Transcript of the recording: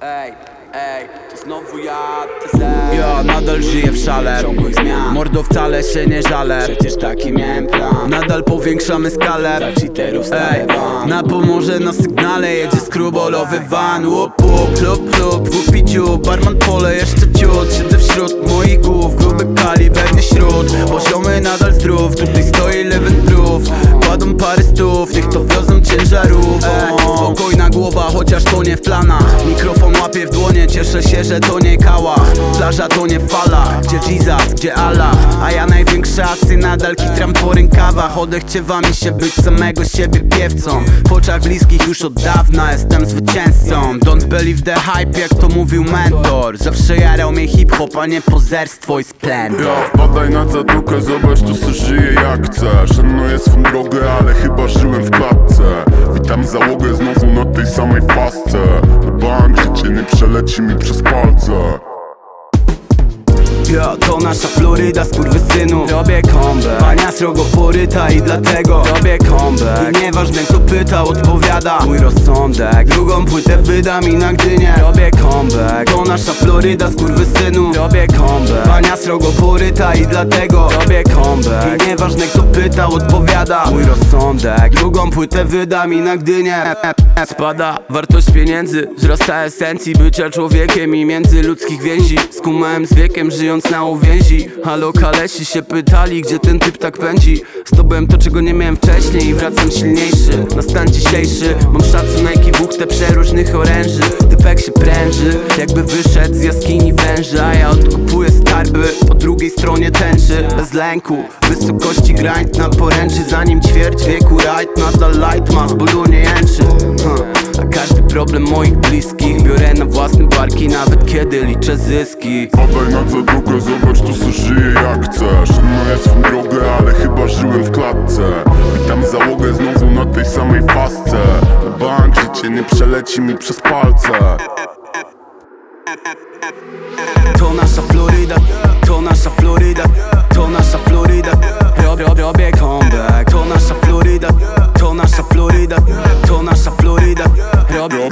Ej, ej, to znowu ja, TZ Ja nadal żyję w szale. Ciągłych zmian. Mordo wcale się nie żalę. Przecież taki miałem plan. Nadal powiększamy skalę. Dla cheaterów ban na pomorze na sygnale jedzie skrubolowy van. Łup, łup, klub, klub, w upiciu. Barman pole jeszcze ciut. Siedzę wśród moich głów. Gruby kaliber, nie śród. Poziomy nadal zdrów. Tutaj stoi Leven Proof. Kładą parę stów. Niech to wiozą ciężarów chociaż to nie w planach. Mikrofon łapie w dłonie Cieszę się, że to nie kałach Plaża to nie fala. Gdzie Jesus, gdzie Allah? A ja największe asy nadal kitram po rękawach. Odechciewa mi się być samego siebie piewcą. W oczach bliskich już od dawna jestem zwycięzcą. Don't believe the hype jak to mówił mentor. Zawsze jarał mnie hip-hop, a nie pozerstwo i splendor. Ja wpadaj na zadukę, zobacz tu co żyje jak chcesz. Szanuję swą drogę, ale chyba żyłem w klatce Witam załogę znowu na tej samej fasce. Bank nie przeleci mi przez palce. Ja, to nasza Floryda, skurwysynu. Robię comeback. Pania srogo poryta i dlatego Robię comeback. I nieważne kto pyta, odpowiada. Mój rozsądek. Drugą płytę wydam i na Gdynię. Robię comeback. To nasza Floryda, skurwysynu Robię comeback. Pania srogo poryta i dlatego Robię comeback. I nieważne kto pyta, odpowiada. Mój rozsądek. Drugą płytę wydam i na Gdynię. Spada wartość pieniędzy Wzrasta esencji. Bycia człowiekiem I międzyludzkich więzi. Skumałem z wiekiem, żyjąc na uwięzi. Halo kalesi się pytali, gdzie ten typ tak pędzi. Zdobyłem to, czego nie miałem wcześniej. I wracam silniejszy na stan dzisiejszy. Mam szacunek i wuchtę przeróżnych oręży. Typek się pręży, jakby wyszedł z jaskini węża. Ja odkupuję skarby po drugiej stronie tęczy Bez lęku, wysokości grind na poręczy Zanim ćwierć wieku right, nadal light ma z bólu nie jęczy. A każdy problem moich bliskich Biorę na własne barki, nawet kiedy liczę zyski. Wpadaj na zadukę, zobacz tu co żyje jak chcesz. Szanuję swą drogę, ale chyba żyłem w klatce. Witam załogę znowu na tej samej fasce. Na bank życie nie przeleci mi przez palce To nasza Floryda, to nasza Floryda, to nasza Floryda Robię, robię comeback. To nasza Floryda, to nasza Floryda, to nasza Floryda Robię